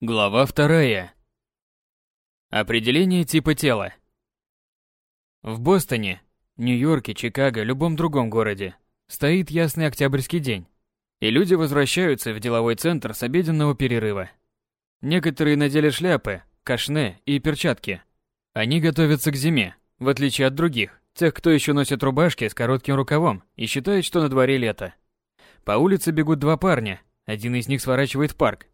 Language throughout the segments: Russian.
Глава вторая. Определение типа тела. В Бостоне, Нью-Йорке, Чикаго, любом другом городе стоит ясный октябрьский день, и люди возвращаются в деловой центр с обеденного перерыва. Некоторые надели шляпы, кашне и перчатки. Они готовятся к зиме, в отличие от других, тех, кто еще носит рубашки с коротким рукавом и считает, что на дворе лето. По улице бегут два парня, один из них сворачивает в парк,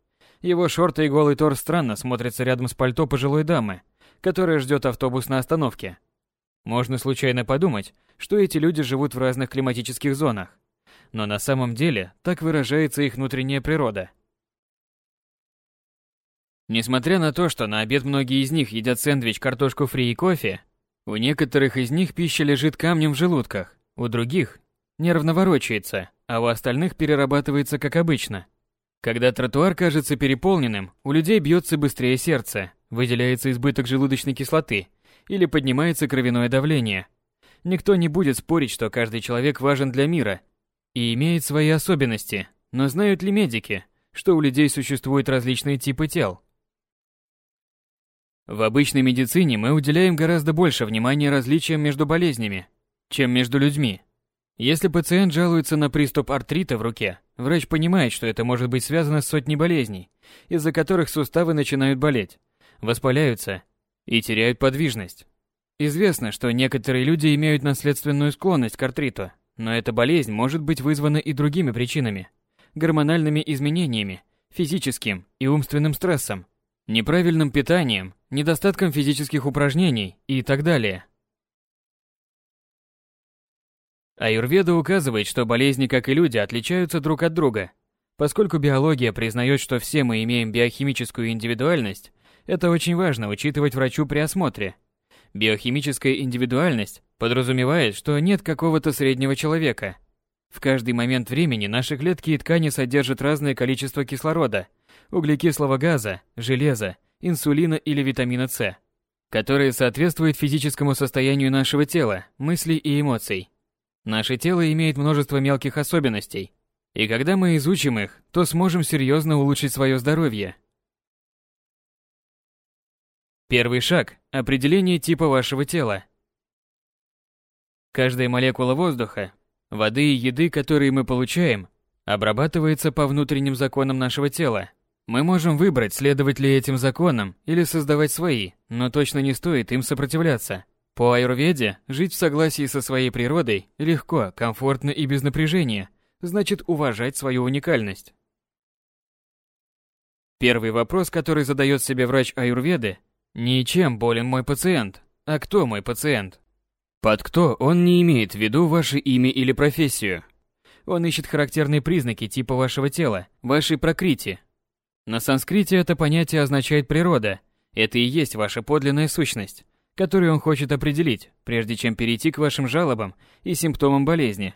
его шорты и голый торс странно смотрятся рядом с пальто пожилой дамы, которая ждет автобус на остановке. Можно случайно подумать, что эти люди живут в разных климатических зонах. Но на самом деле так выражается их внутренняя природа. Несмотря на то, что на обед многие из них едят сэндвич, картошку фри и кофе, у некоторых из них пища лежит камнем в желудках, у других нервно ворочается, а у остальных перерабатывается как обычно – когда тротуар кажется переполненным, у людей бьется быстрее сердце, выделяется избыток желудочной кислоты или поднимается кровяное давление. Никто не будет спорить, что каждый человек важен для мира и имеет свои особенности, но знают ли медики, что у людей существуют различные типы тел? В обычной медицине мы уделяем гораздо больше внимания различиям между болезнями, чем между людьми. Если пациент жалуется на приступ артрита в руке, врач понимает, что это может быть связано с сотней болезней, из-за которых суставы начинают болеть, воспаляются и теряют подвижность. Известно, что некоторые люди имеют наследственную склонность к артриту, но эта болезнь может быть вызвана и другими причинами – гормональными изменениями, физическим и умственным стрессом, неправильным питанием, недостатком физических упражнений и так далее – Аюрведа указывает, что болезни, как и люди, отличаются друг от друга. Поскольку биология признает, что все мы имеем биохимическую индивидуальность, это очень важно учитывать врачу при осмотре. Биохимическая индивидуальность подразумевает, что нет какого-то среднего человека. В каждый момент времени наши клетки и ткани содержат разное количество кислорода, углекислого газа, железа, инсулина или витамина С, которые соответствуют физическому состоянию нашего тела, мыслей и эмоций. Наше тело имеет множество мелких особенностей, и когда мы изучим их, то сможем серьезно улучшить свое здоровье. Первый шаг – определение типа вашего тела. Каждая молекула воздуха, воды и еды, которые мы получаем, обрабатывается по внутренним законам нашего тела. Мы можем выбрать, следовать ли этим законам или создавать свои, но точно не стоит им сопротивляться. По аюрведе жить в согласии со своей природой легко, комфортно и без напряжения, значит уважать свою уникальность. Первый вопрос, который задает себе врач аюрведы, не чем болен мой пациент, а кто мой пациент. Под кто он не имеет в виду ваше имя или профессию. Он ищет характерные признаки типа вашего тела, вашей прокрити. На санскрите это понятие означает природа, это и есть ваша подлинная сущность который он хочет определить, прежде чем перейти к вашим жалобам и симптомам болезни.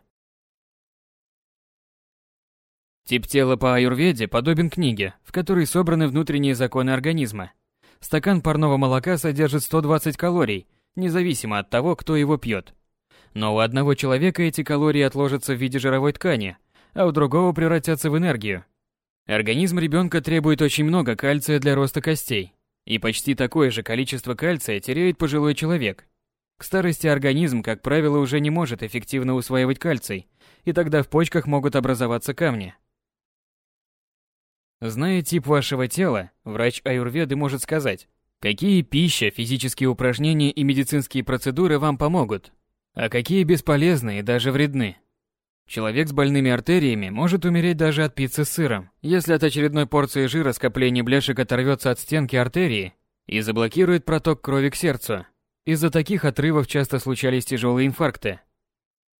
Тип тела по аюрведе подобен книге, в которой собраны внутренние законы организма. Стакан парного молока содержит 120 калорий, независимо от того, кто его пьет. Но у одного человека эти калории отложатся в виде жировой ткани, а у другого превратятся в энергию. Организм ребенка требует очень много кальция для роста костей, и почти такое же количество кальция теряет пожилой человек. К старости организм, как правило, уже не может эффективно усваивать кальций, и тогда в почках могут образоваться камни. Зная тип вашего тела, врач аюрведы может сказать, какие пища, физические упражнения и медицинские процедуры вам помогут, а какие бесполезны и даже вредны. Человек с больными артериями может умереть даже от пиццы с сыром, если от очередной порции жира скопление бляшек оторвется от стенки артерии и заблокирует проток крови к сердцу. Из-за таких отрывов часто случались тяжелые инфаркты.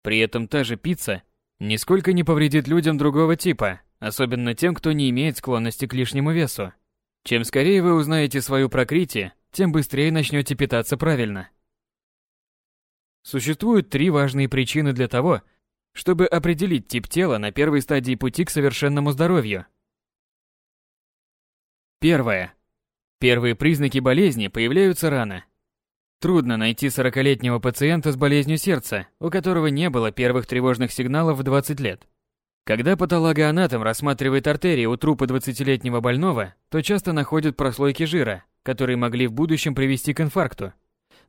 При этом та же пицца нисколько не повредит людям другого типа, особенно тем, кто не имеет склонности к лишнему весу. Чем скорее вы узнаете свою прокрити, тем быстрее начнете питаться правильно. Существуют три важные причины для того, чтобы определить тип тела на первой стадии пути к совершенному здоровью. Первое. Первые признаки болезни появляются рано. Трудно найти 40-летнего пациента с болезнью сердца, у которого не было первых тревожных сигналов в 20 лет. Когда патологоанатом рассматривает артерии у трупа 20-летнего больного, то часто находят прослойки жира, которые могли в будущем привести к инфаркту.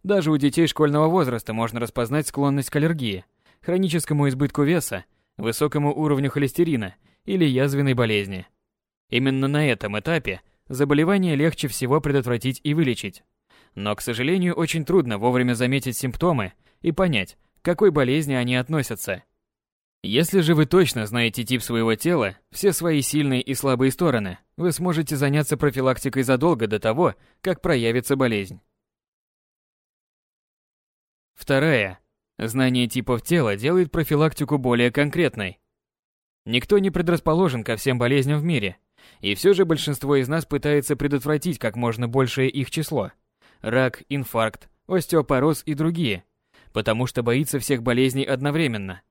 Даже у детей школьного возраста можно распознать склонность к аллергии, хроническому избытку веса, высокому уровню холестерина или язвенной болезни. Именно на этом этапе заболевание легче всего предотвратить и вылечить. Но, к сожалению, очень трудно вовремя заметить симптомы и понять, к какой болезни они относятся. Если же вы точно знаете тип своего тела, все свои сильные и слабые стороны, вы сможете заняться профилактикой задолго до того, как проявится болезнь. Вторая. Знание типов тела делает профилактику более конкретной. Никто не предрасположен ко всем болезням в мире, и все же большинство из нас пытается предотвратить как можно большее их число. Рак, инфаркт, остеопороз и другие, потому что боится всех болезней одновременно.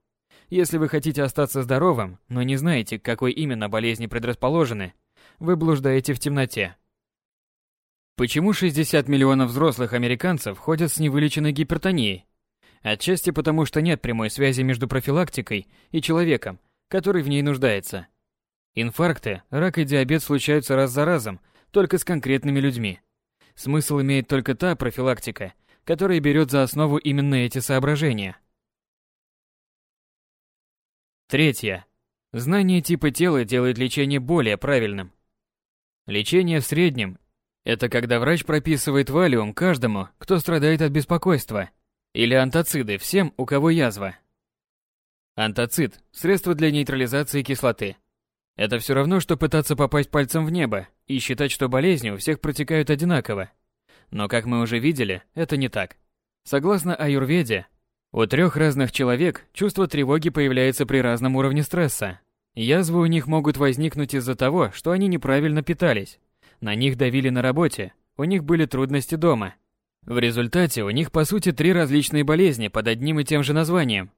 Если вы хотите остаться здоровым, но не знаете, к какой именно болезни предрасположены, вы блуждаете в темноте. Почему 60 миллионов взрослых американцев ходят с невылеченной гипертонией? Отчасти потому, что нет прямой связи между профилактикой и человеком, который в ней нуждается. Инфаркты, рак и диабет случаются раз за разом, только с конкретными людьми. Смысл имеет только та профилактика, которая берет за основу именно эти соображения. Третье. Знание типа тела делает лечение более правильным. Лечение в среднем – это когда врач прописывает валиум каждому, кто страдает от беспокойства, или антациды всем, у кого язва. Антацид – средство для нейтрализации кислоты. Это все равно, что пытаться попасть пальцем в небо и считать, что болезни у всех протекают одинаково. Но, как мы уже видели, это не так. Согласно аюрведе, у трех разных человек чувство тревоги появляется при разном уровне стресса. Язвы у них могут возникнуть из-за того, что они неправильно питались. На них давили на работе, у них были трудности дома. В результате у них по сути три различные болезни под одним и тем же названием.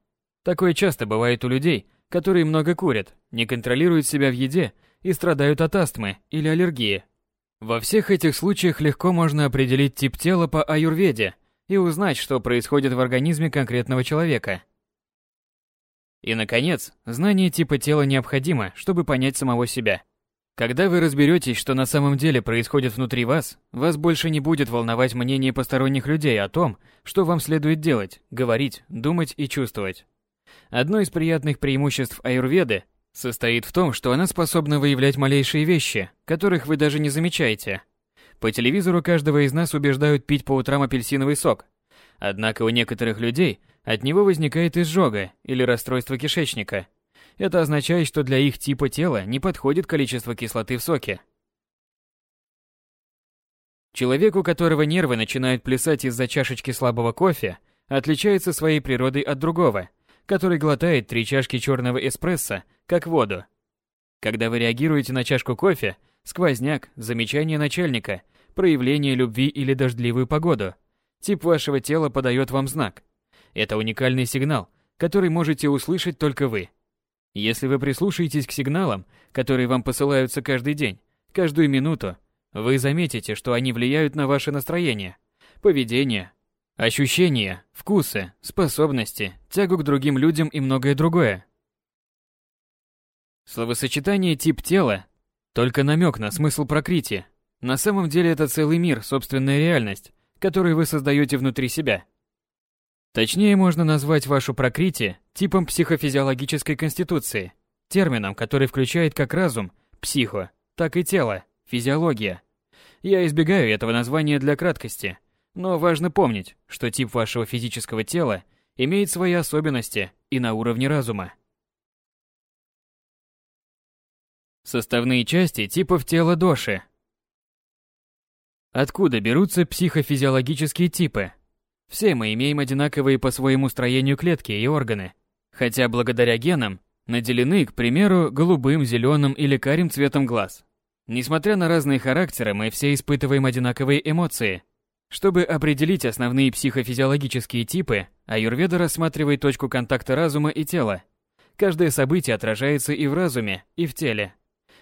Такое часто бывает у людей, которые много курят, не контролируют себя в еде и страдают от астмы или аллергии. Во всех этих случаях легко можно определить тип тела по аюрведе и узнать, что происходит в организме конкретного человека. И, наконец, знание типа тела необходимо, чтобы понять самого себя. Когда вы разберетесь, что на самом деле происходит внутри вас, вас больше не будет волновать мнение посторонних людей о том, что вам следует делать, говорить, думать и чувствовать. Одно из приятных преимуществ аюрведы состоит в том, что она способна выявлять малейшие вещи, которых вы даже не замечаете. По телевизору каждого из нас убеждают пить по утрам апельсиновый сок. Однако у некоторых людей от него возникает изжога или расстройство кишечника. Это означает, что для их типа тела не подходит количество кислоты в соке. Человек, у которого нервы начинают плясать из-за чашечки слабого кофе, отличается своей природой от другого – который глотает три чашки черного эспрессо, как воду. Когда вы реагируете на чашку кофе, сквозняк, замечание начальника, проявление любви или дождливую погоду, тип вашего тела подает вам знак. Это уникальный сигнал, который можете услышать только вы. Если вы прислушаетесь к сигналам, которые вам посылаются каждый день, каждую минуту, вы заметите, что они влияют на ваше настроение, поведение, Ощущения, вкусы, способности, тягу к другим людям и многое другое. Словосочетание «тип тела» — только намек на смысл прокрити. На самом деле это целый мир, собственная реальность, которую вы создаете внутри себя. Точнее, можно назвать вашу прокрити типом психофизиологической конституции, термином, который включает как разум, психо, так и тело, физиология. Я избегаю этого названия для краткости — но важно помнить, что тип вашего физического тела имеет свои особенности и на уровне разума. Составные части типов тела доши. Откуда берутся психофизиологические типы? Все мы имеем одинаковые по своему строению клетки и органы, хотя благодаря генам наделены, к примеру, голубым, зеленым или карим цветом глаз. Несмотря на разные характеры, мы все испытываем одинаковые эмоции – чтобы определить основные психофизиологические типы, аюрведа рассматривает точку контакта разума и тела. Каждое событие отражается и в разуме, и в теле.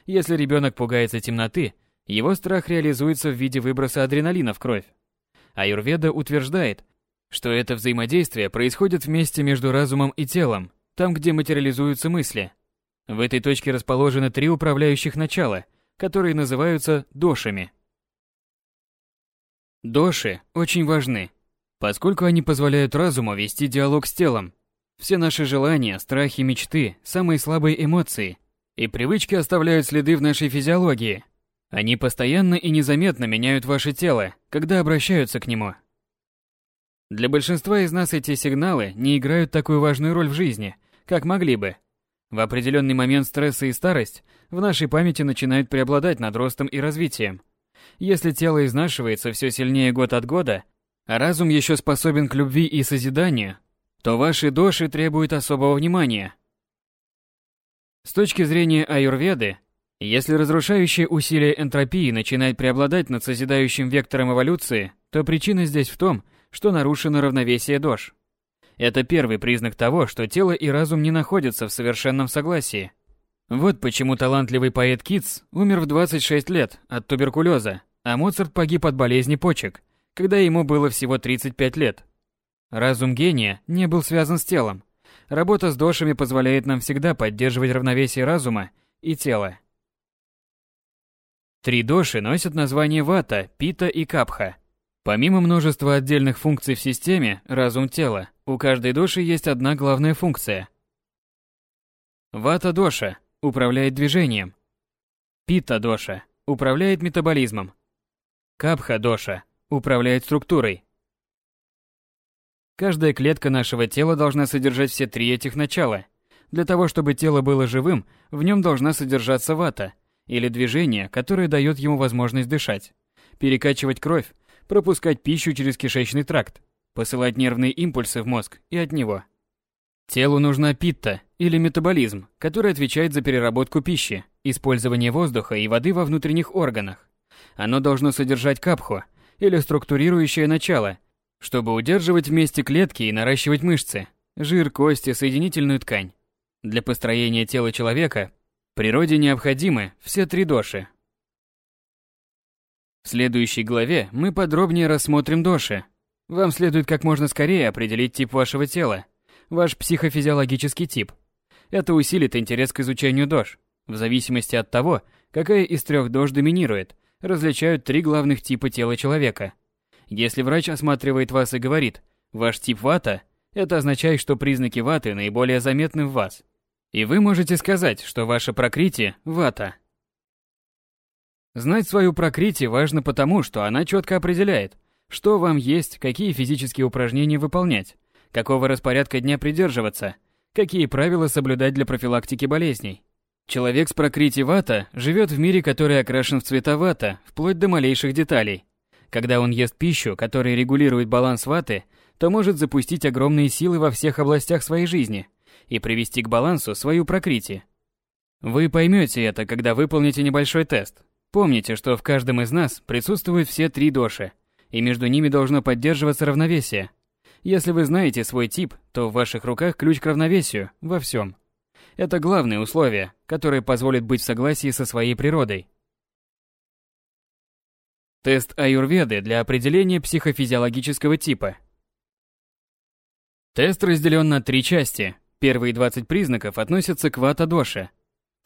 Если ребенок пугается темноты, его страх реализуется в виде выброса адреналина в кровь. Аюрведа утверждает, что это взаимодействие происходит вместе между разумом и телом, там, где материализуются мысли. В этой точке расположены три управляющих начала, которые называются дошами. Доши очень важны, поскольку они позволяют разуму вести диалог с телом. Все наши желания, страхи, мечты, самые слабые эмоции и привычки оставляют следы в нашей физиологии. Они постоянно и незаметно меняют ваше тело, когда обращаются к нему. Для большинства из нас эти сигналы не играют такую важную роль в жизни, как могли бы – в определенный момент стресса и старость в нашей памяти начинают преобладать над ростом и развитием. Если тело изнашивается все сильнее год от года, а разум еще способен к любви и созиданию, то ваши доши требуют особого внимания. С точки зрения аюрведы, если разрушающее усилие энтропии начинает преобладать над созидающим вектором эволюции, то причина здесь в том, что нарушено равновесие дош. Это первый признак того, что тело и разум не находятся в совершенном согласии. Вот почему талантливый поэт Китс умер в 26 лет от туберкулеза, а Моцарт погиб от болезни почек, когда ему было всего 35 лет. Разум гения не был связан с телом. Работа с дошами позволяет нам всегда поддерживать равновесие разума и тела. Три доши носят название вата, пита и капха. Помимо множества отдельных функций в системе разум-тело, у каждой доши есть одна главная функция. Вата-доша управляет движением. Питта-доша управляет метаболизмом. Капха-доша управляет структурой. Каждая клетка нашего тела должна содержать все три этих начала. Для того, чтобы тело было живым, в нем должна содержаться вата, или движение, которое дает ему возможность дышать, перекачивать кровь, пропускать пищу через кишечный тракт, посылать нервные импульсы в мозг и от него. Телу нужна питта или метаболизм, который отвечает за переработку пищи, использование воздуха и воды во внутренних органах. Оно должно содержать капху или структурирующее начало, чтобы удерживать вместе клетки и наращивать мышцы, жир, кости, соединительную ткань. Для построения тела человека природе необходимы все три доши. В следующей главе мы подробнее рассмотрим доши, вам следует как можно скорее определить тип вашего тела, ваш психофизиологический тип. Это усилит интерес к изучению ДОЖ. В зависимости от того, какая из трех ДОЖ доминирует, различают три главных типа тела человека. Если врач осматривает вас и говорит «ваш тип вата», это означает, что признаки ваты наиболее заметны в вас. И вы можете сказать, что ваше прокритие – вата. Знать свою прокритие важно потому, что она четко определяет – что вам есть, какие физические упражнения выполнять, какого распорядка дня придерживаться, какие правила соблюдать для профилактики болезней. Человек с прокрити вата живет в мире, который окрашен в цвета вата, вплоть до малейших деталей. Когда он ест пищу, которая регулирует баланс ваты, то может запустить огромные силы во всех областях своей жизни и привести к балансу свою прокрити. Вы поймете это, когда выполните небольшой тест. Помните, что в каждом из нас присутствуют все три доши – и между ними должно поддерживаться равновесие. Если вы знаете свой тип, то в ваших руках ключ к равновесию во всем. Это главное условие, которое позволит быть в согласии со своей природой. Тест аюрведы для определения психофизиологического типа. Тест разделен на три части. Первые 20 признаков относятся к вата-доше.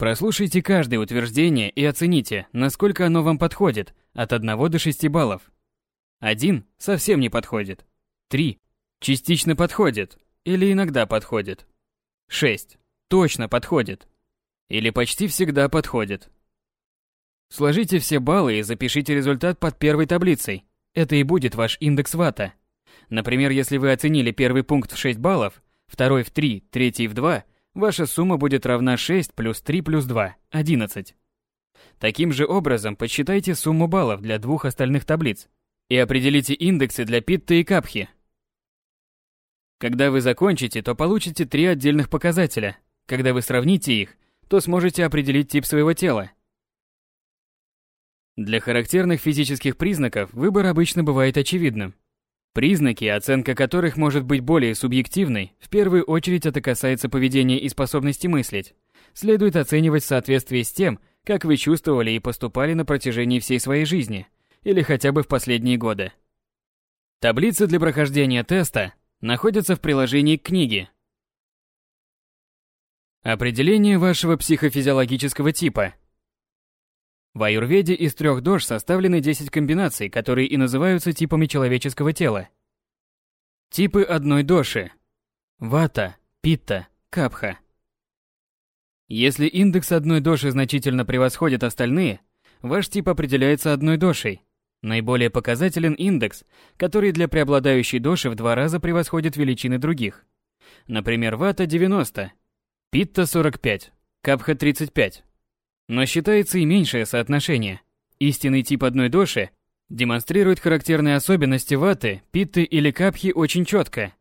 Прослушайте каждое утверждение и оцените, насколько оно вам подходит, от 1 до 6 баллов. Один совсем не подходит. Три частично подходит или иногда подходит. Шесть точно подходит или почти всегда подходит. Сложите все баллы и запишите результат под первой таблицей. Это и будет ваш индекс вата. Например, если вы оценили первый пункт в 6 баллов, второй в 3, третий в 2, ваша сумма будет равна 6 плюс 3 плюс 2 – 11. Таким же образом подсчитайте сумму баллов для двух остальных таблиц и определите индексы для питта и капхи. Когда вы закончите, то получите три отдельных показателя. Когда вы сравните их, то сможете определить тип своего тела. Для характерных физических признаков выбор обычно бывает очевидным. Признаки, оценка которых может быть более субъективной, в первую очередь это касается поведения и способности мыслить, следует оценивать в соответствии с тем, как вы чувствовали и поступали на протяжении всей своей жизни – или хотя бы в последние годы. Таблицы для прохождения теста находятся в приложении к книге, Определение вашего психофизиологического типа. В аюрведе из трех дож составлены 10 комбинаций, которые и называются типами человеческого тела. Типы одной доши. Вата, питта, капха. Если индекс одной доши значительно превосходит остальные, ваш тип определяется одной дошей. Наиболее показателен индекс, который для преобладающей доши в два раза превосходит величины других. Например, вата 90, Питта 45, Капха 35. Но считается и меньшее соотношение. Истинный тип одной доши демонстрирует характерные особенности ваты, питты или капхи очень четко.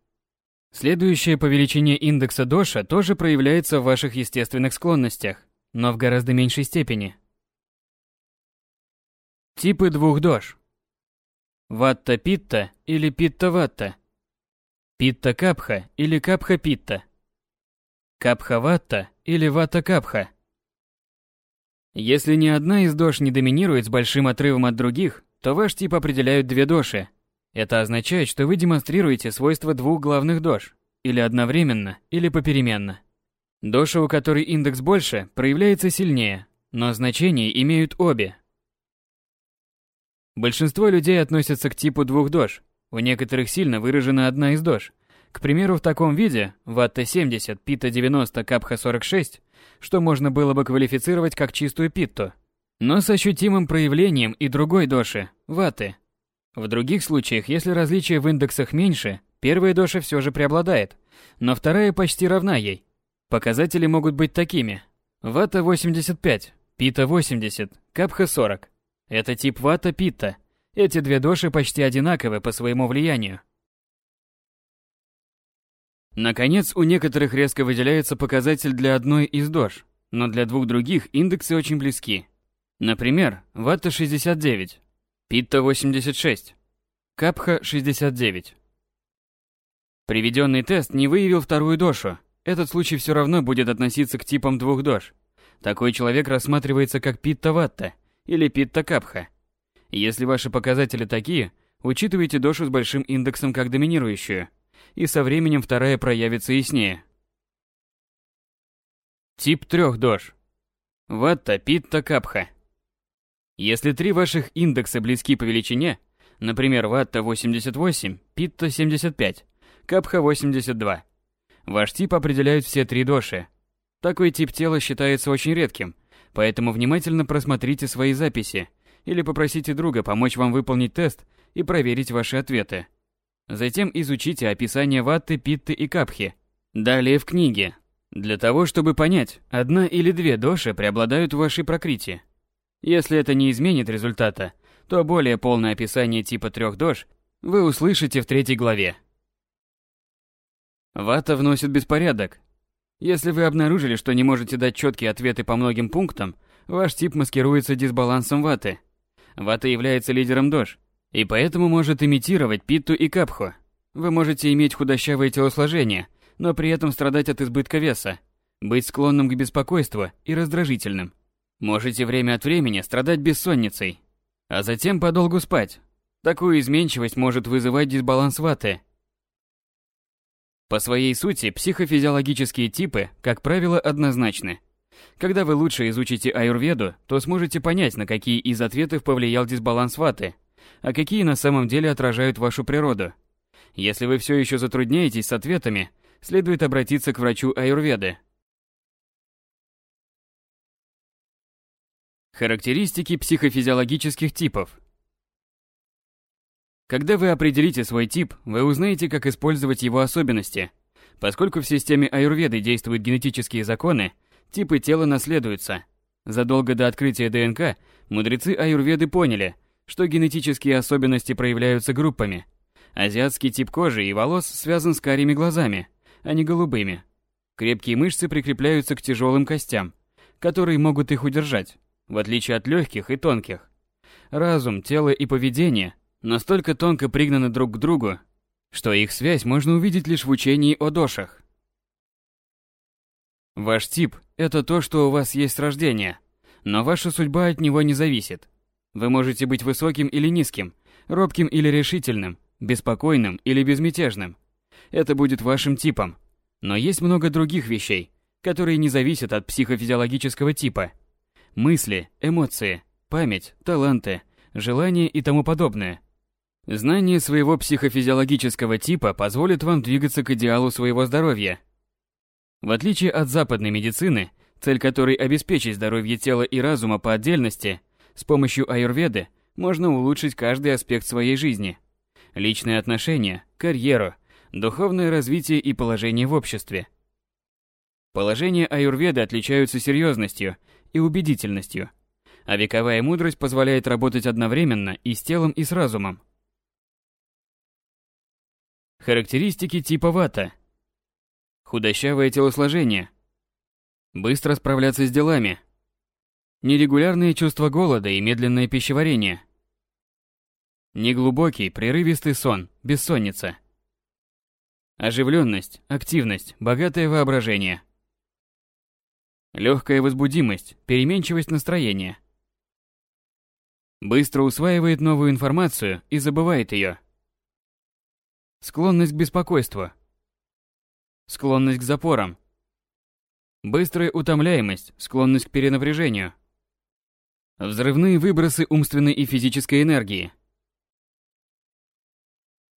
Следующее по величине индекса доша тоже проявляется в ваших естественных склонностях, но в гораздо меньшей степени. Типы двух дож. Ватта-питта или питта-ватта. Питта-капха или капха-питта. Капха-ватта или ватта-капха. Если ни одна из дош не доминирует с большим отрывом от других, то ваш тип определяют две доши. Это означает, что вы демонстрируете свойства двух главных дош, или одновременно, или попеременно. Доша, у которой индекс больше, проявляется сильнее, но значения имеют обе. Большинство людей относятся к типу двух дож. У некоторых сильно выражена одна из дож, к примеру, в таком виде, ватта 70, пита 90, капха 46, что можно было бы квалифицировать как чистую питту, но с ощутимым проявлением и другой доши, ваты. В других случаях, если различия в индексах меньше, первая доша все же преобладает, но вторая почти равна ей. Показатели могут быть такими. Вата 85, пита 80, капха 40. Это тип вата-питта. Эти две доши почти одинаковы по своему влиянию. Наконец, у некоторых резко выделяется показатель для одной из дож, но для двух других индексы очень близки. Например, ватта 69, питта 86, капха 69. Приведенный тест не выявил вторую дошу. Этот случай все равно будет относиться к типам двух дож. Такой человек рассматривается как питта-ватта или питта-капха. Если ваши показатели такие, учитывайте дошу с большим индексом как доминирующую – и со временем вторая проявится яснее. Тип трех дож. Ватта, питта, капха. Если три ваших индекса близки по величине, например, ватта 88, питта 75, капха 82, ваш тип определяют все три доши. Такой тип тела считается очень редким, поэтому внимательно просмотрите свои записи или попросите друга помочь вам выполнить тест и проверить ваши ответы. Затем изучите описание ватты, питты и капхи. Далее в книге. Для того, чтобы понять, одна или две доши преобладают в вашей прокрите. Если это не изменит результата, то более полное описание типа трех дож вы услышите в третьей главе. Вата вносит беспорядок. Если вы обнаружили, что не можете дать четкие ответы по многим пунктам, ваш тип маскируется дисбалансом ваты. Вата является лидером дож, и поэтому может имитировать питту и капху. Вы можете иметь худощавое телосложение, но при этом страдать от избытка веса, быть склонным к беспокойству и раздражительным. Можете время от времени страдать бессонницей, а затем подолгу спать. Такую изменчивость может вызывать дисбаланс ваты. По своей сути, психофизиологические типы, как правило, однозначны. Когда вы лучше изучите аюрведу, то сможете понять, на какие из ответов повлиял дисбаланс ваты – а какие на самом деле отражают вашу природу. Если вы все еще затрудняетесь с ответами, следует обратиться к врачу аюрведы. Характеристики психофизиологических типов. Когда вы определите свой тип, вы узнаете, как использовать его особенности. Поскольку в системе аюрведы действуют генетические законы, типы тела наследуются. Задолго до открытия ДНК мудрецы аюрведы поняли, что генетические особенности проявляются группами. Азиатский тип кожи и волос связан с карими глазами, а не голубыми. Крепкие мышцы прикрепляются к тяжелым костям, которые могут их удержать, в отличие от легких и тонких. Разум, тело и поведение настолько тонко пригнаны друг к другу, что их связь можно увидеть лишь в учении о дошах. Ваш тип – это то, что у вас есть с рождения, но ваша судьба от него не зависит. Вы можете быть высоким или низким, робким или решительным, беспокойным или безмятежным. Это будет вашим типом. Но есть много других вещей, которые не зависят от психофизиологического типа. Мысли, эмоции, память, таланты, желания и тому подобное. Знание своего психофизиологического типа позволит вам двигаться к идеалу своего здоровья. В отличие от западной медицины, цель которой обеспечить здоровье тела и разума по отдельности, с помощью аюрведы можно улучшить каждый аспект своей жизни. Личные отношения, карьеру, духовное развитие и положение в обществе. Положения аюрведы отличаются серьезностью и убедительностью – а вековая мудрость позволяет работать одновременно и с телом, и с разумом. Характеристики типа вата. Худощавое телосложение. Быстро справляться с делами. Нерегулярные чувства голода и медленное пищеварение. Неглубокий, прерывистый сон, бессонница. Оживленность, активность, богатое воображение. Легкая возбудимость, переменчивость настроения. Быстро усваивает новую информацию и забывает ее. Склонность к беспокойству. Склонность к запорам. Быстрая утомляемость, склонность к перенапряжению. Взрывные выбросы умственной и физической энергии.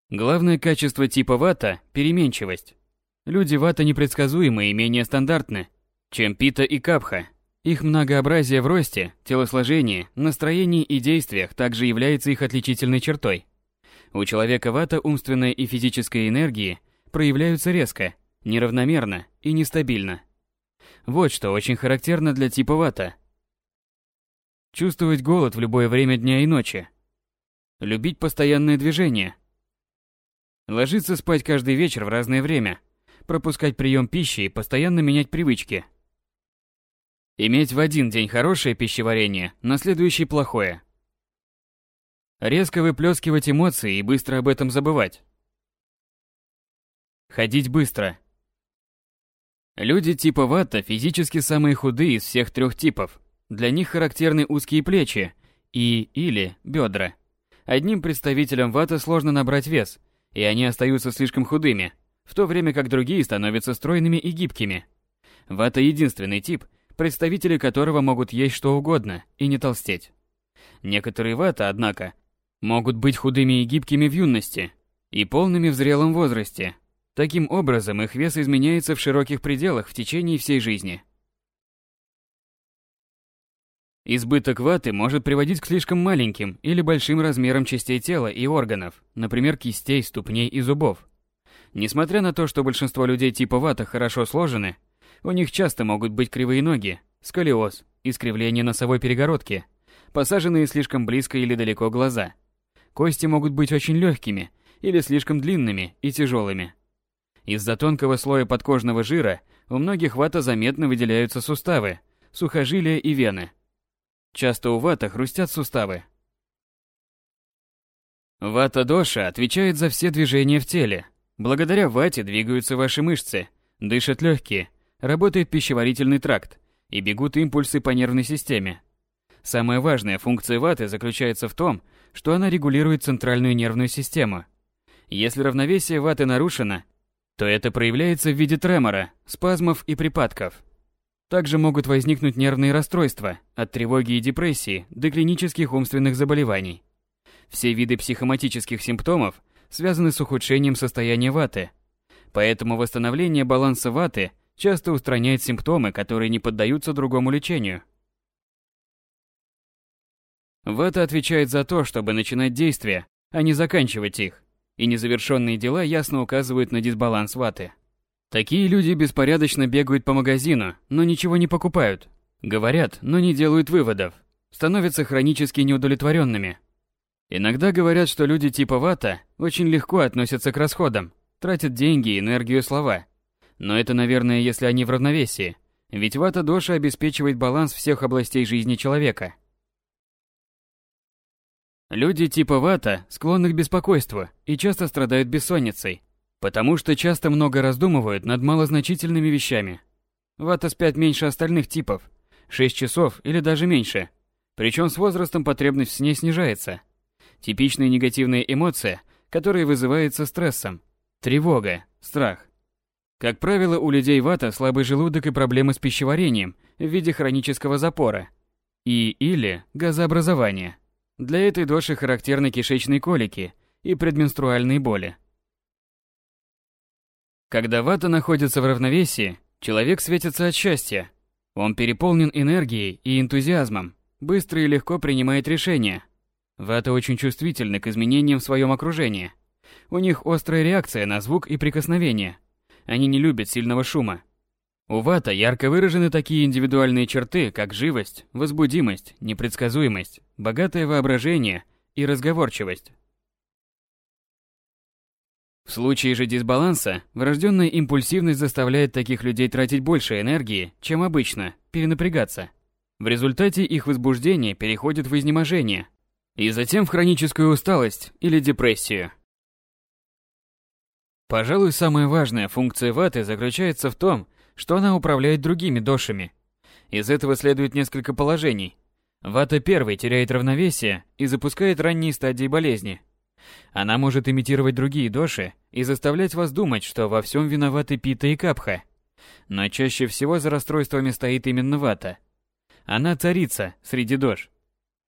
Главное качество типа вата – переменчивость. Люди вата непредсказуемы и менее стандартны, чем пита и капха. Их многообразие в росте, телосложении, настроении и действиях также является их отличительной чертой. У человека вата умственная и физическая энергии проявляются резко, неравномерно и нестабильно. Вот что очень характерно для типа вата. Чувствовать голод в любое время дня и ночи. Любить постоянное движение. Ложиться спать каждый вечер в разное время. Пропускать прием пищи и постоянно менять привычки – Иметь в один день хорошее пищеварение, на следующий плохое. Резко выплескивать эмоции и быстро об этом забывать. Ходить быстро. Люди типа ватта физически самые худые из всех трех типов. Для них характерны узкие плечи и или бедра. Одним представителям вата сложно набрать вес, и они остаются слишком худыми, в то время как другие становятся стройными и гибкими. Вата единственный тип, представители которого могут есть что угодно и не толстеть. Некоторые вата, однако, могут быть худыми и гибкими в юности и полными в зрелом возрасте. Таким образом, их вес изменяется в широких пределах в течение всей жизни. Избыток ваты может приводить к слишком маленьким или большим размерам частей тела и органов, например, кистей, ступней и зубов. Несмотря на то, что большинство людей типа вата хорошо сложены, у них часто могут быть кривые ноги, сколиоз, искривление носовой перегородки, посаженные слишком близко или далеко глаза. Кости могут быть очень легкими или слишком длинными и тяжелыми. Из-за тонкого слоя подкожного жира у многих вата заметно выделяются суставы, сухожилия и вены. Часто у вата хрустят суставы. Вата-доша отвечает за все движения в теле. Благодаря вате двигаются ваши мышцы, дышат легкие, работает пищеварительный тракт и бегут импульсы по нервной системе. Самая важная функция ваты заключается в том, что она регулирует центральную нервную систему. Если равновесие ваты нарушено, то это проявляется в виде тремора, спазмов и припадков. Также могут возникнуть нервные расстройства, от тревоги и депрессии до клинических умственных заболеваний. Все виды психоматических симптомов связаны с ухудшением состояния ваты. Поэтому восстановление баланса ваты – часто устраняет симптомы, которые не поддаются другому лечению. Вата отвечает за то, чтобы начинать действия, а не заканчивать их, и незавершенные дела ясно указывают на дисбаланс ваты. Такие люди беспорядочно бегают по магазину, но ничего не покупают. Говорят, но не делают выводов. Становятся хронически неудовлетворенными. Иногда говорят, что люди типа вата очень легко относятся к расходам, тратят деньги, энергию, слова – но это, наверное, если они в равновесии. Ведь вата-доша обеспечивает баланс всех областей жизни человека. Люди типа вата склонны к беспокойству и часто страдают бессонницей, потому что часто много раздумывают над малозначительными вещами. Вата спят меньше остальных типов, 6 часов или даже меньше. Причем с возрастом потребность в сне снижается. Типичная негативная эмоция, которая вызывается стрессом, тревога, страх, Как правило, у людей вата слабый желудок и проблемы с пищеварением в виде хронического запора и или газообразования. Для этой доши характерны кишечные колики и предменструальные боли. Когда вата находится в равновесии, человек светится от счастья. Он переполнен энергией и энтузиазмом, быстро и легко принимает решения. Вата очень чувствительны к изменениям в своем окружении. У них острая реакция на звук и прикосновение. Они не любят сильного шума. У вата ярко выражены такие индивидуальные черты, как живость, возбудимость, непредсказуемость, богатое воображение и разговорчивость. В случае же дисбаланса, врожденная импульсивность заставляет таких людей тратить больше энергии, чем обычно, перенапрягаться. В результате их возбуждение переходит в изнеможение, и затем в хроническую усталость или депрессию. Пожалуй, самая важная функция ваты заключается в том, что она управляет другими дошами. Из этого следует несколько положений. Вата первый теряет равновесие и запускает ранние стадии болезни – она может имитировать другие доши и заставлять вас думать, что во всем виноваты пита и капха. Но чаще всего за расстройствами стоит именно вата. Она царица среди дож.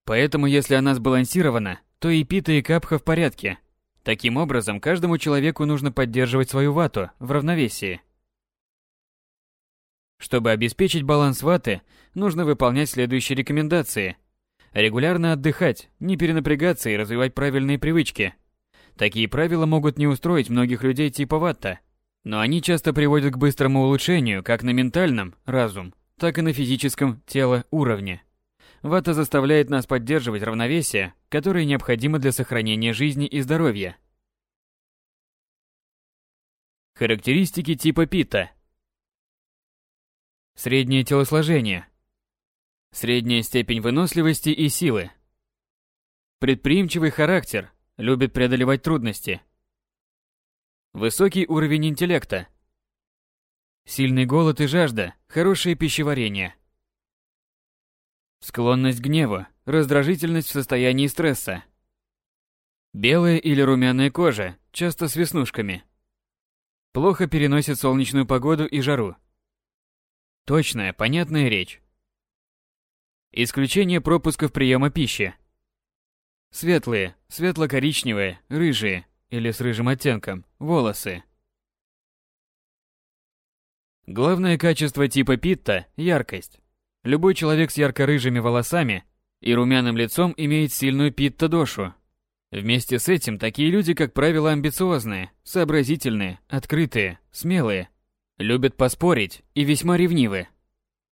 Поэтому если она сбалансирована, то и пита и капха в порядке. Таким образом, каждому человеку нужно поддерживать свою вату в равновесии. Чтобы обеспечить баланс ваты, нужно выполнять следующие рекомендации – Регулярно отдыхать, не перенапрягаться и развивать правильные привычки. Такие правила могут не устроить многих людей типа ватта, но они часто приводят к быстрому улучшению как на ментальном, разум, так и на физическом, тело, уровне. Вата заставляет нас поддерживать равновесие, которое необходимо для сохранения жизни и здоровья. Характеристики типа пита. Среднее телосложение – Средняя степень выносливости и силы. Предприимчивый характер, любит преодолевать трудности. Высокий уровень интеллекта. Сильный голод и жажда, хорошее пищеварение. Склонность к гневу, раздражительность в состоянии стресса. Белая или румяная кожа, часто с веснушками. Плохо переносит солнечную погоду и жару. Точная, понятная речь. Исключение пропусков приема пищи. Светлые, светло-коричневые, рыжие или с рыжим оттенком волосы. Главное качество типа питта – яркость. Любой человек с ярко-рыжими волосами и румяным лицом имеет сильную питта-дошу. Вместе с этим такие люди, как правило, амбициозные, сообразительные, открытые, смелые, любят поспорить и весьма ревнивы.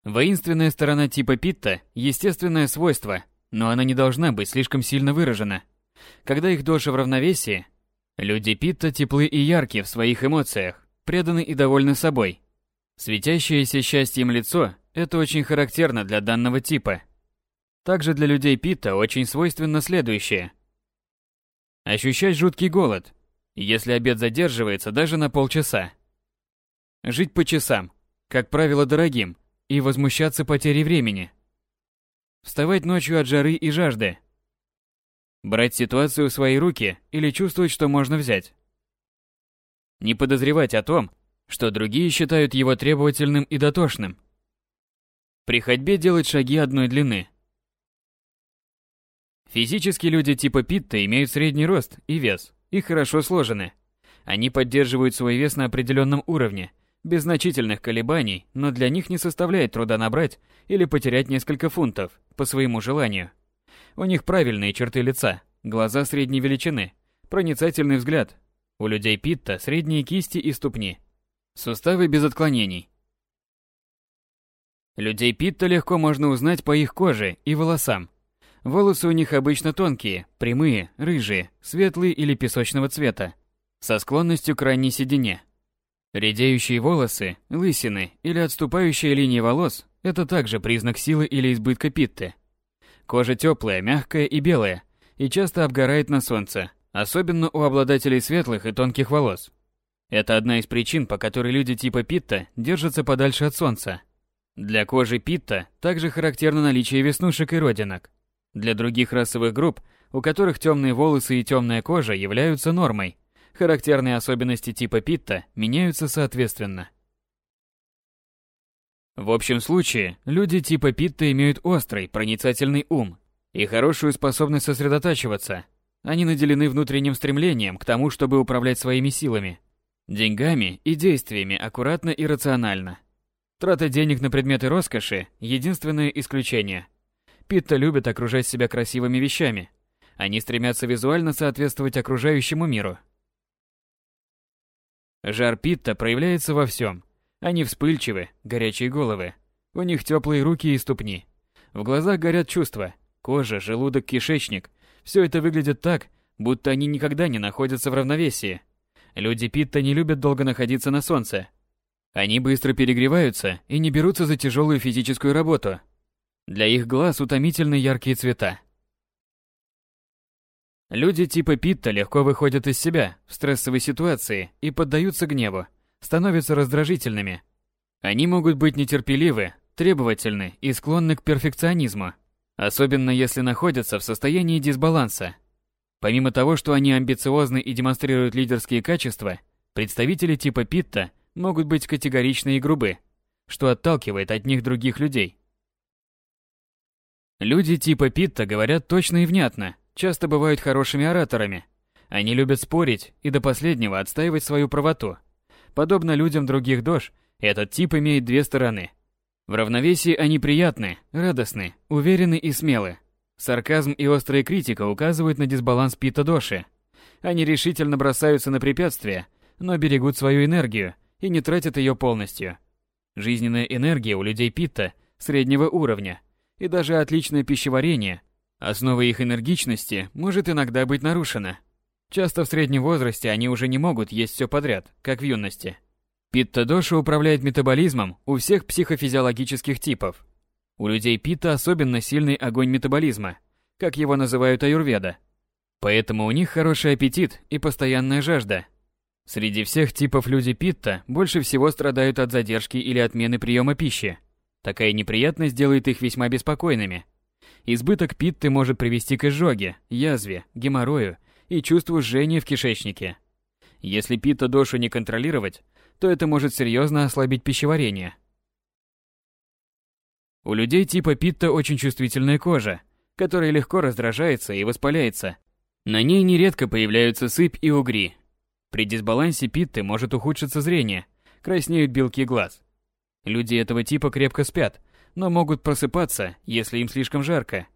Воинственная сторона типа Питта – естественное свойство, но она не должна быть слишком сильно выражена. Когда их доша в равновесии, люди Питта теплы и яркие в своих эмоциях, преданы и довольны собой. Светящееся счастьем лицо – это очень характерно для данного типа. Также для людей Питта очень свойственно следующее. Ощущать жуткий голод, если обед задерживается даже на полчаса. Жить по часам, как правило, дорогим – и возмущаться потерей времени. Вставать ночью от жары и жажды. Брать ситуацию в свои руки или чувствовать, что можно взять. Не подозревать о том, что другие считают его требовательным и дотошным. При ходьбе делать шаги одной длины. Физически люди типа Питта имеют средний рост и вес, и хорошо сложены. Они поддерживают свой вес на определенном уровне без значительных колебаний, но для них не составляет труда набрать или потерять несколько фунтов по своему желанию. У них правильные черты лица, глаза средней величины, проницательный взгляд. У людей Питта средние кисти и ступни. Суставы без отклонений. Людей Питта легко можно узнать по их коже и волосам. Волосы у них обычно тонкие, прямые, рыжие, светлые или песочного цвета, со склонностью к ранней седине. Редеющие волосы, лысины или отступающая линия волос – это также признак силы или избытка питты. Кожа теплая, мягкая и белая, и часто обгорает на солнце, особенно у обладателей светлых и тонких волос. Это одна из причин, по которой люди типа питта держатся подальше от солнца. Для кожи питта также характерно наличие веснушек и родинок. Для других расовых групп, у которых темные волосы и темная кожа являются нормой, характерные особенности типа питта меняются соответственно. В общем случае, люди типа питта имеют острый, проницательный ум и хорошую способность сосредотачиваться. Они наделены внутренним стремлением к тому, чтобы управлять своими силами, деньгами и действиями аккуратно и рационально. Трата денег на предметы роскоши – единственное исключение. Питта любит окружать себя красивыми вещами. Они стремятся визуально соответствовать окружающему миру. Жар Питта проявляется во всем. Они вспыльчивы, горячие головы. У них теплые руки и ступни. В глазах горят чувства. Кожа, желудок, кишечник. Все это выглядит так, будто они никогда не находятся в равновесии. Люди Питта не любят долго находиться на солнце. Они быстро перегреваются и не берутся за тяжелую физическую работу. Для их глаз утомительно яркие цвета. Люди типа Питта легко выходят из себя в стрессовой ситуации и поддаются гневу, становятся раздражительными. Они могут быть нетерпеливы, требовательны и склонны к перфекционизму, особенно если находятся в состоянии дисбаланса. Помимо того, что они амбициозны и демонстрируют лидерские качества, представители типа Питта могут быть категоричны и грубы, что отталкивает от них других людей. Люди типа Питта говорят точно и внятно, часто бывают хорошими ораторами. Они любят спорить и до последнего отстаивать свою правоту. Подобно людям других дож, этот тип имеет две стороны. В равновесии они приятны, радостны, уверены и смелы. Сарказм и острая критика указывают на дисбаланс Пита Доши. Они решительно бросаются на препятствия, но берегут свою энергию и не тратят ее полностью. Жизненная энергия у людей Питта среднего уровня и даже отличное пищеварение, основа их энергичности, может иногда быть нарушена. Часто в среднем возрасте они уже не могут есть все подряд, как в юности. Питта-доша управляет метаболизмом у всех психофизиологических типов. У людей Питта особенно сильный огонь метаболизма, как его называют аюрведа. Поэтому у них хороший аппетит и постоянная жажда – Среди всех типов люди Питта больше всего страдают от задержки или отмены приема пищи. Такая неприятность делает их весьма беспокойными. Избыток питты может привести к изжоге, язве, геморрою и чувству жжения в кишечнике. Если питта-дошу не контролировать, то это может серьезно ослабить пищеварение. У людей типа питта очень чувствительная кожа, которая легко раздражается и воспаляется. На ней нередко появляются сыпь и угри, при дисбалансе питты может ухудшиться зрение, краснеют белки глаз. Люди этого типа крепко спят, но могут просыпаться, если им слишком жарко.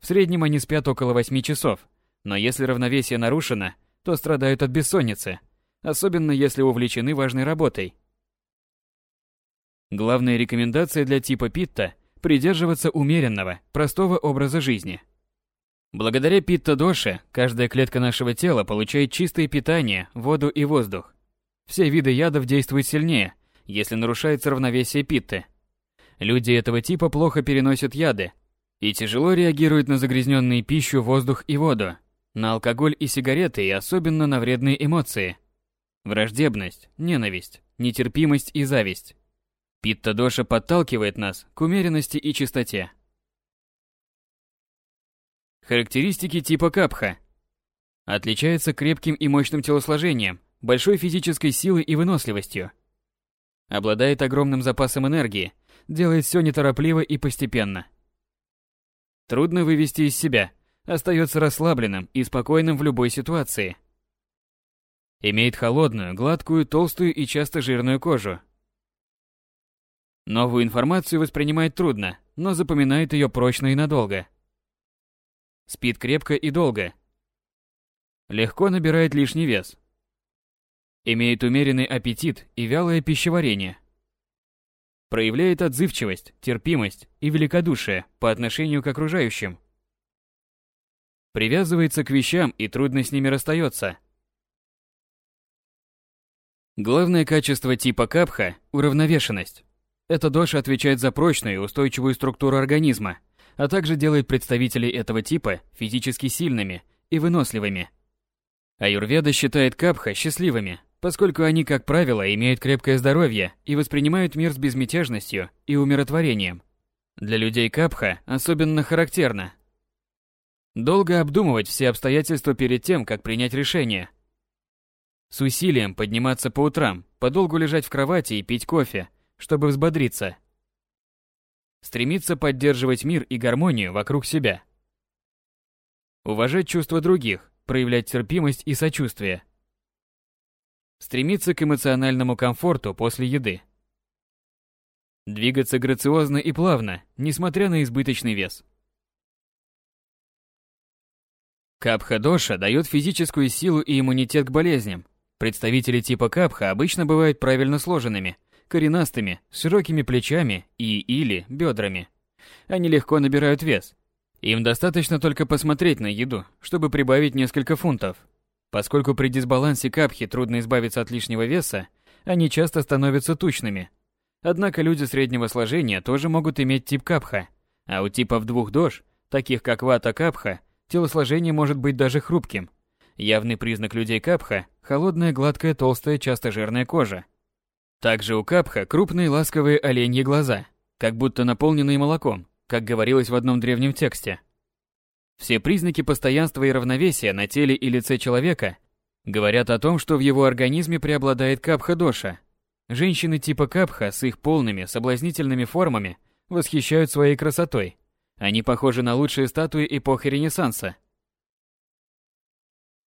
В среднем они спят около 8 часов, но если равновесие нарушено, то страдают от бессонницы, особенно если увлечены важной работой. Главная рекомендация для типа питта – придерживаться умеренного, простого образа жизни – Благодаря питта-доше каждая клетка нашего тела получает чистое питание, воду и воздух. Все виды ядов действуют сильнее, если нарушается равновесие питты. Люди этого типа плохо переносят яды и тяжело реагируют на загрязненные пищу, воздух и воду, на алкоголь и сигареты и особенно на вредные эмоции. Враждебность, ненависть, нетерпимость и зависть. Питта-доша подталкивает нас к умеренности и чистоте. Характеристики типа капха. Отличается крепким и мощным телосложением, большой физической силой и выносливостью. Обладает огромным запасом энергии, делает все неторопливо и постепенно. Трудно вывести из себя, остается расслабленным и спокойным в любой ситуации. Имеет холодную, гладкую, толстую и часто жирную кожу. Новую информацию воспринимает трудно, но запоминает ее прочно и надолго. Спит крепко и долго. Легко набирает лишний вес. Имеет умеренный аппетит и вялое пищеварение. Проявляет отзывчивость, терпимость и великодушие по отношению к окружающим. Привязывается к вещам и трудно с ними расстается. Главное качество типа капха – уравновешенность. Эта доша отвечает за прочную и устойчивую структуру организма – а также делает представителей этого типа физически сильными и выносливыми. Аюрведа считает капха счастливыми, поскольку они, как правило, имеют крепкое здоровье и воспринимают мир с безмятежностью и умиротворением. Для людей капха особенно характерно долго обдумывать все обстоятельства перед тем, как принять решение. С усилием подниматься по утрам, подолгу лежать в кровати и пить кофе, чтобы взбодриться. Стремиться поддерживать мир и гармонию вокруг себя. Уважать чувства других, проявлять терпимость и сочувствие. Стремиться к эмоциональному комфорту после еды. Двигаться грациозно и плавно, несмотря на избыточный вес. Капха-доша дает физическую силу и иммунитет к болезням. Представители типа капха обычно бывают правильно сложенными, коренастыми, с широкими плечами и или бедрами. Они легко набирают вес. Им достаточно только посмотреть на еду, чтобы прибавить несколько фунтов. Поскольку при дисбалансе капхи трудно избавиться от лишнего веса, они часто становятся тучными. Однако люди среднего сложения тоже могут иметь тип капха, а у типов двух дож, таких как вата капха, телосложение может быть даже хрупким. Явный признак людей капха – холодная, гладкая, толстая, часто жирная кожа. Также у капха крупные ласковые оленьи глаза, как будто наполненные молоком, как говорилось в одном древнем тексте. Все признаки постоянства и равновесия на теле и лице человека говорят о том, что в его организме преобладает капха-доша. Женщины типа капха с их полными, соблазнительными формами восхищают своей красотой, они похожи на лучшие статуи эпохи Ренессанса.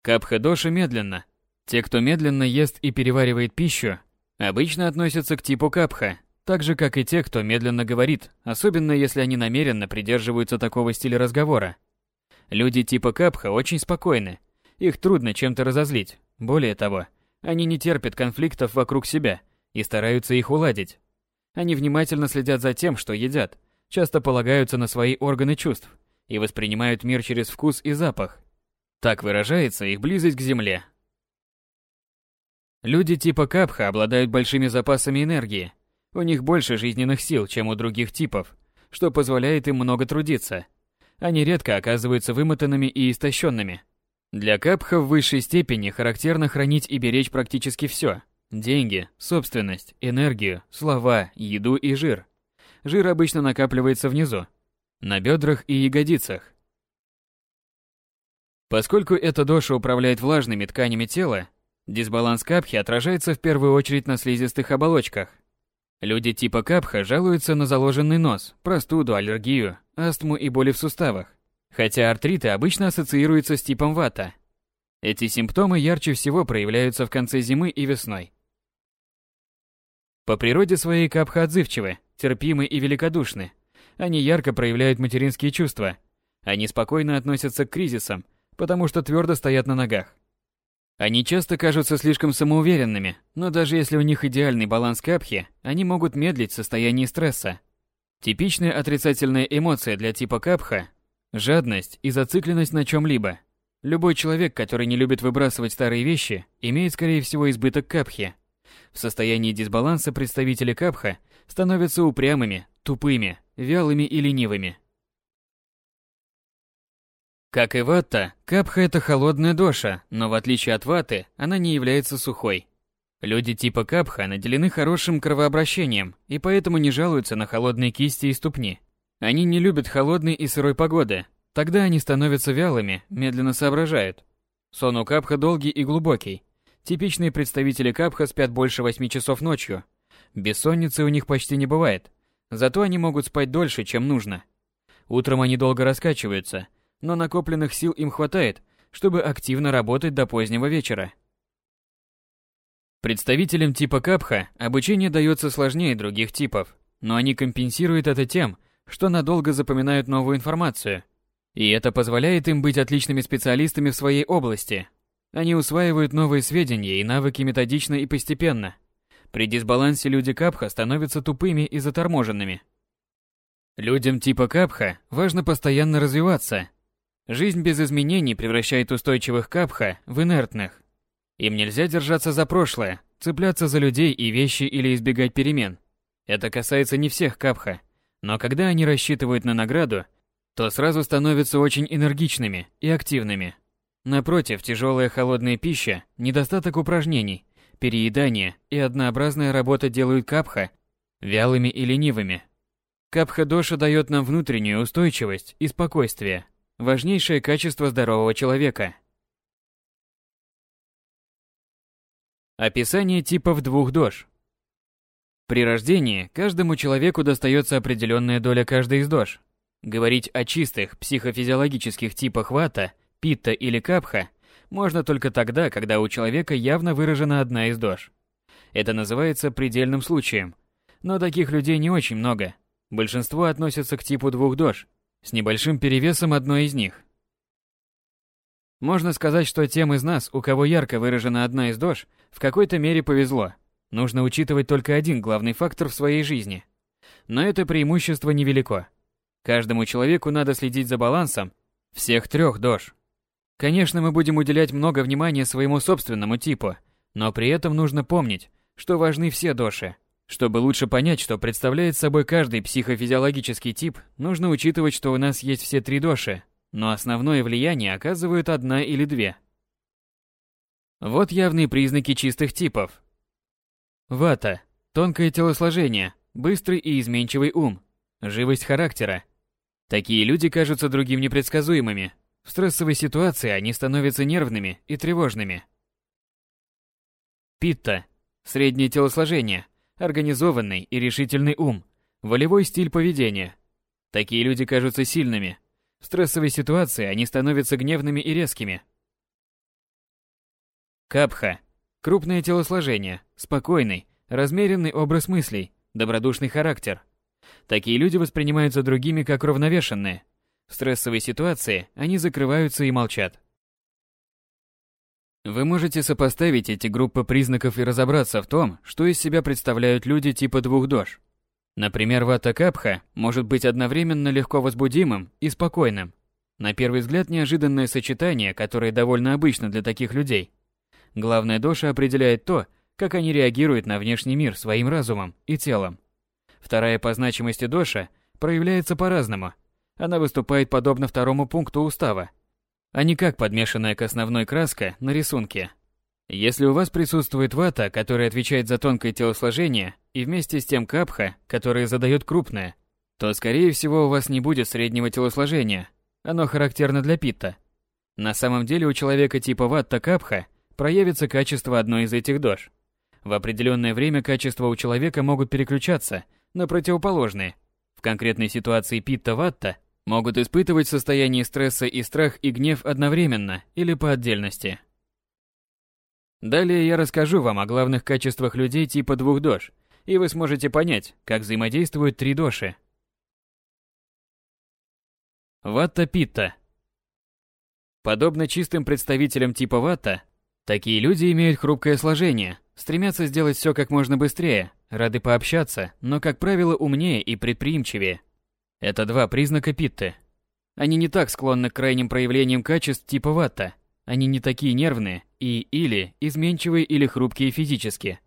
Капха-доша медленно. Те, кто медленно ест и переваривает пищу, обычно относятся к типу капха, так же, как и те, кто медленно говорит, особенно если они намеренно придерживаются такого стиля разговора. Люди типа капха очень спокойны. Их трудно чем-то разозлить. Более того, они не терпят конфликтов вокруг себя и стараются их уладить. Они внимательно следят за тем, что едят, часто полагаются на свои органы чувств и воспринимают мир через вкус и запах. Так выражается их близость к земле. Люди типа Капха обладают большими запасами энергии. У них больше жизненных сил, чем у других типов, что позволяет им много трудиться. Они редко оказываются вымотанными и истощенными. Для Капха в высшей степени характерно хранить и беречь практически все – деньги, собственность, энергию, слова, еду и жир – жир обычно накапливается внизу, на бедрах и ягодицах. Поскольку эта доша управляет влажными тканями тела, дисбаланс капхи отражается в первую очередь на слизистых оболочках. Люди типа капха жалуются на заложенный нос, простуду, аллергию, астму и боли в суставах, хотя артриты обычно ассоциируются с типом вата. Эти симптомы ярче всего проявляются в конце зимы и весной. По природе своей капха отзывчивы, терпимы и великодушны. Они ярко проявляют материнские чувства. Они спокойно относятся к кризисам, потому что твердо стоят на ногах. Они часто кажутся слишком самоуверенными, но даже если у них идеальный баланс капхи, они могут медлить в состоянии стресса. Типичная отрицательная эмоция для типа капха – жадность и зацикленность на чем-либо. Любой человек, который не любит выбрасывать старые вещи, имеет, скорее всего, избыток капхи. В состоянии дисбаланса представители капха становятся упрямыми, тупыми, вялыми и ленивыми. Как и ватта, капха это холодная доша, но в отличие от ваты, она не является сухой. Люди типа капха наделены хорошим кровообращением и поэтому не жалуются на холодные кисти и ступни. Они не любят холодной и сырой погоды, тогда они становятся вялыми, медленно соображают. Сон у капха долгий и глубокий. Типичные представители капха спят больше 8 часов ночью, Бессонницы у них почти не бывает, зато они могут спать дольше, чем нужно. Утром они долго раскачиваются, но накопленных сил им хватает, чтобы активно работать до позднего вечера. Представителям типа капха обучение дается сложнее других типов, но они компенсируют это тем, что надолго запоминают новую информацию. И это позволяет им быть отличными специалистами в своей области. Они усваивают новые сведения и навыки методично и постепенно. При дисбалансе люди капха становятся тупыми и заторможенными. Людям типа капха важно постоянно развиваться. Жизнь без изменений превращает устойчивых капха в инертных. Им нельзя держаться за прошлое, цепляться за людей и вещи или избегать перемен. Это касается не всех капха, но когда они рассчитывают на награду, то сразу становятся очень энергичными и активными. Напротив, тяжелая холодная пища, недостаток упражнений переедание и однообразная работа делают капха вялыми и ленивыми. Капха-доша дает нам внутреннюю устойчивость и спокойствие, важнейшее качество здорового человека – Описание типов двух дож. При рождении каждому человеку достается определенная доля каждой из дож. Говорить о чистых психофизиологических типах вата, питта или капха можно только тогда, когда у человека явно выражена одна из дож. Это называется предельным случаем. Но таких людей не очень много. Большинство относятся к типу двух дож, с небольшим перевесом одной из них. Можно сказать, что тем из нас, у кого ярко выражена одна из дож, в какой-то мере повезло. Нужно учитывать только один главный фактор в своей жизни. Но это преимущество невелико. Каждому человеку надо следить за балансом всех трех дож. Конечно, мы будем уделять много внимания своему собственному типу, но при этом нужно помнить, что важны все доши. Чтобы лучше понять, что представляет собой каждый психофизиологический тип, нужно учитывать, что у нас есть все три доши, но основное влияние оказывают одна или две. Вот явные признаки чистых типов. Вата – тонкое телосложение, быстрый и изменчивый ум, живость характера. Такие люди кажутся другим непредсказуемыми. В стрессовой ситуации они становятся нервными и тревожными. Питта – среднее телосложение, организованный и решительный ум, волевой стиль поведения. Такие люди кажутся сильными. В стрессовой ситуации они становятся гневными и резкими. Капха – крупное телосложение, спокойный, размеренный образ мыслей, добродушный характер. Такие люди воспринимаются другими как равновешенные. В стрессовой ситуации они закрываются и молчат. Вы можете сопоставить эти группы признаков и разобраться в том, что из себя представляют люди типа двух дож. Например, вата капха может быть одновременно легко возбудимым и спокойным. На первый взгляд неожиданное сочетание, которое довольно обычно для таких людей. Главная доша определяет то, как они реагируют на внешний мир своим разумом и телом. Вторая по значимости доша проявляется по-разному. Она выступает подобно второму пункту устава – а не как подмешанная к основной краска на рисунке. Если у вас присутствует вата, которая отвечает за тонкое телосложение, и вместе с тем капха, которая задает крупное, то скорее всего у вас не будет среднего телосложения. Оно характерно для питта. На самом деле у человека типа ватта капха проявится качество одной из этих дож. В определенное время качества у человека могут переключаться на противоположные. В конкретной ситуации питта ватта могут испытывать состояние стресса и страх и гнев одновременно или по отдельности. Далее я расскажу вам о главных качествах людей типа двух дож, и вы сможете понять, как взаимодействуют три доши. Ватта-питта Подобно чистым представителям типа ватта, такие люди имеют хрупкое сложение, стремятся сделать все как можно быстрее, рады пообщаться, но, как правило, умнее и предприимчивее – это два признака питты. Они не так склонны к крайним проявлениям качеств типа ватта. Они не такие нервные и или изменчивые или хрупкие физически.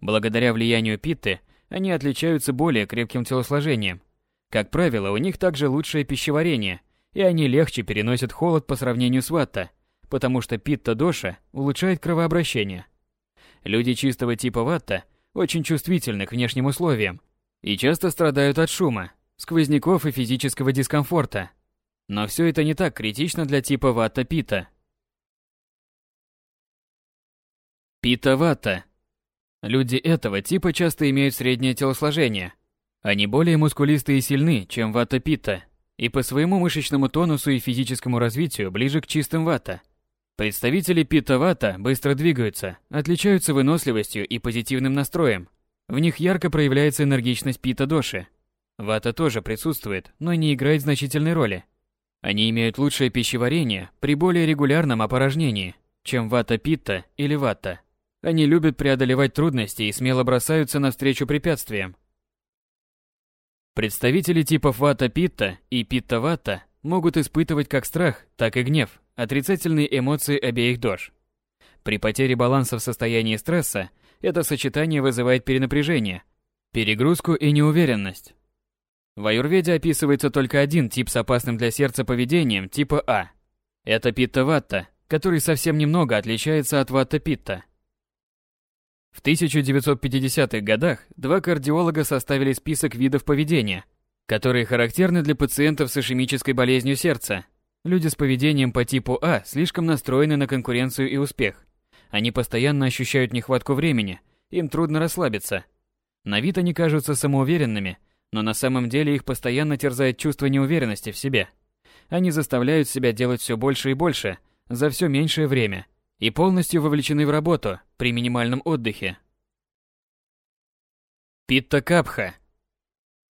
Благодаря влиянию питты они отличаются более крепким телосложением. Как правило, у них также лучшее пищеварение, и они легче переносят холод по сравнению с ватта, потому что питта-доша улучшает кровообращение. Люди чистого типа ватта очень чувствительны к внешним условиям и часто страдают от шума, сквозняков и физического дискомфорта. Но все это не так критично для типа ватта-пита. Пита-ватта. Люди этого типа часто имеют среднее телосложение. Они более мускулистые и сильны, чем ватта-пита, и по своему мышечному тонусу и физическому развитию ближе к чистым ватта. Представители пита-ватта быстро двигаются, отличаются выносливостью и позитивным настроем. В них ярко проявляется энергичность пита-доши – Вата тоже присутствует, но не играет значительной роли. Они имеют лучшее пищеварение при более регулярном опорожнении, чем вата-питта или вата. Они любят преодолевать трудности и смело бросаются навстречу препятствиям. Представители типов вата-питта и питта-вата могут испытывать как страх, так и гнев, отрицательные эмоции обеих дож. При потере баланса в состоянии стресса это сочетание вызывает перенапряжение, перегрузку и неуверенность. В аюрведе описывается только один тип с опасным для сердца поведением типа А. Это питта-ватта, который совсем немного отличается от ватта-питта. В 1950-х годах два кардиолога составили список видов поведения, которые характерны для пациентов с ишемической болезнью сердца. Люди с поведением по типу А слишком настроены на конкуренцию и успех. Они постоянно ощущают нехватку времени, им трудно расслабиться. На вид они кажутся самоуверенными, но на самом деле их постоянно терзает чувство неуверенности в себе. Они заставляют себя делать все больше и больше за все меньшее время и полностью вовлечены в работу при минимальном отдыхе. Питта Капха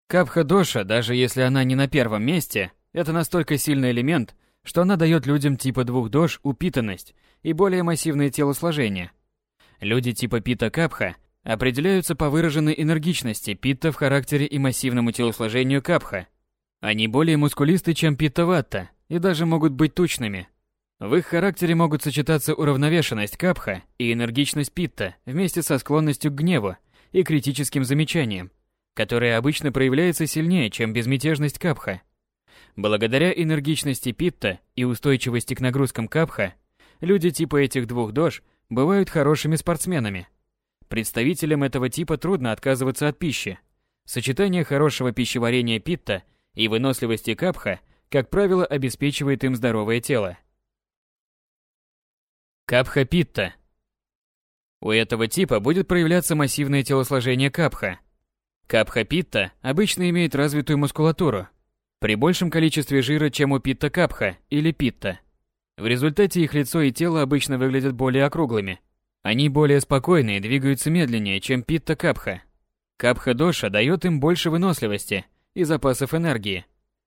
Капха Доша, даже если она не на первом месте, это настолько сильный элемент, что она дает людям типа двух дож упитанность и более массивное телосложение. Люди типа Пита Капха определяются по выраженной энергичности Питта в характере и массивному телосложению Капха. Они более мускулисты, чем Питта Ватта, и даже могут быть тучными. В их характере могут сочетаться уравновешенность Капха и энергичность Питта вместе со склонностью к гневу и критическим замечаниям, которая обычно проявляется сильнее, чем безмятежность Капха. Благодаря энергичности Питта и устойчивости к нагрузкам Капха, люди типа этих двух дож бывают хорошими спортсменами. Представителям этого типа трудно отказываться от пищи. Сочетание хорошего пищеварения Питта и выносливости Капха, как правило, обеспечивает им здоровое тело. Капха Питта У этого типа будет проявляться массивное телосложение Капха. Капха Питта обычно имеет развитую мускулатуру, при большем количестве жира, чем у питта капха или питта. В результате их лицо и тело обычно выглядят более округлыми. Они более спокойны и двигаются медленнее, чем питта капха. Капха доша дает им больше выносливости и запасов энергии.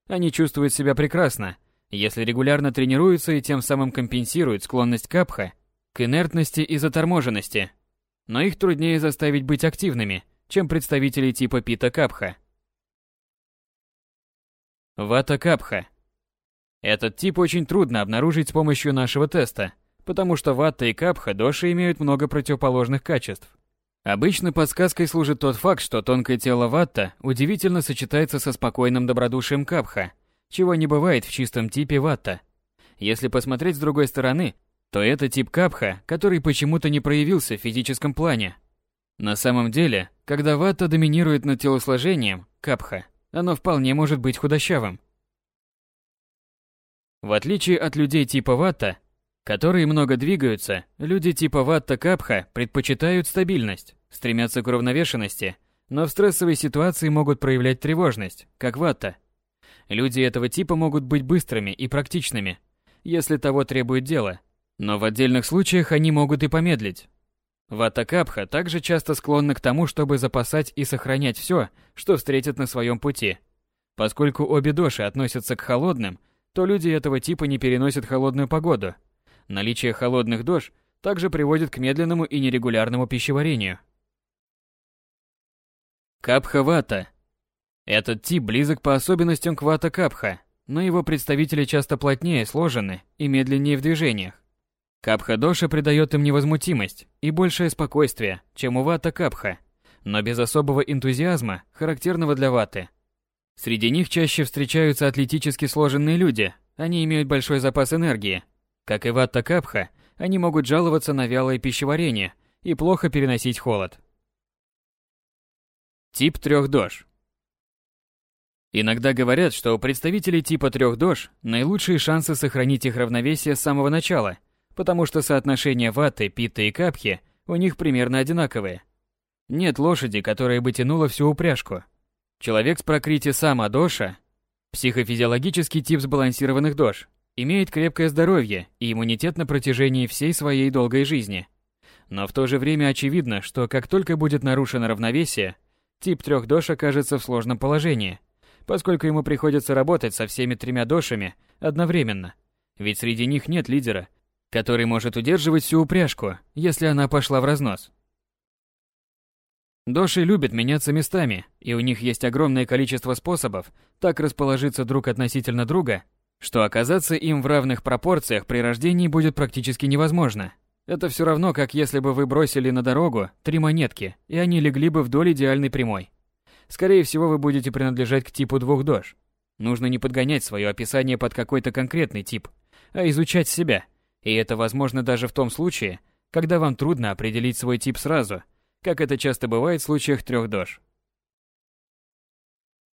Они чувствуют себя прекрасно, если регулярно тренируются и тем самым компенсируют склонность капха к инертности и заторможенности. Но их труднее заставить быть активными, чем представители типа пита капха. Вата Капха. Этот тип очень трудно обнаружить с помощью нашего теста, потому что ватта и капха доши имеют много противоположных качеств. Обычно подсказкой служит тот факт, что тонкое тело ватта удивительно сочетается со спокойным добродушием капха, чего не бывает в чистом типе ватта. Если посмотреть с другой стороны, то это тип капха, который почему-то не проявился в физическом плане. На самом деле, когда ватта доминирует над телосложением, капха, оно вполне может быть худощавым. В отличие от людей типа ватта, которые много двигаются, люди типа ватта-капха предпочитают стабильность, стремятся к уравновешенности, но в стрессовой ситуации могут проявлять тревожность, как ватта. Люди этого типа могут быть быстрыми и практичными, если того требует дело, но в отдельных случаях они могут и помедлить, Вата Капха также часто склонна к тому, чтобы запасать и сохранять все, что встретят на своем пути. Поскольку обе доши относятся к холодным, то люди этого типа не переносят холодную погоду. Наличие холодных дож также приводит к медленному и нерегулярному пищеварению. Капха Вата. Этот тип близок по особенностям к Вата Капха, но его представители часто плотнее сложены и медленнее в движениях. Капха-доша придает им невозмутимость и большее спокойствие, чем у вата капха, но без особого энтузиазма, характерного для ваты. Среди них чаще встречаются атлетически сложенные люди, они имеют большой запас энергии. Как и ватта капха, они могут жаловаться на вялое пищеварение и плохо переносить холод. Тип трех дож. Иногда говорят, что у представителей типа трех дож наилучшие шансы сохранить их равновесие с самого начала – потому что соотношение ваты, пита и капхи у них примерно одинаковые. Нет лошади, которая бы тянула всю упряжку. Человек с прокрити сама доша, психофизиологический тип сбалансированных дож, имеет крепкое здоровье и иммунитет на протяжении всей своей долгой жизни. Но в то же время очевидно, что как только будет нарушено равновесие, тип трех дош окажется в сложном положении, поскольку ему приходится работать со всеми тремя дошами одновременно. Ведь среди них нет лидера, который может удерживать всю упряжку, если она пошла в разнос. Доши любят меняться местами, и у них есть огромное количество способов так расположиться друг относительно друга, что оказаться им в равных пропорциях при рождении будет практически невозможно. Это все равно, как если бы вы бросили на дорогу три монетки, и они легли бы вдоль идеальной прямой. Скорее всего, вы будете принадлежать к типу двух дож. Нужно не подгонять свое описание под какой-то конкретный тип, а изучать себя – и это возможно даже в том случае, когда вам трудно определить свой тип сразу, как это часто бывает в случаях трех дож.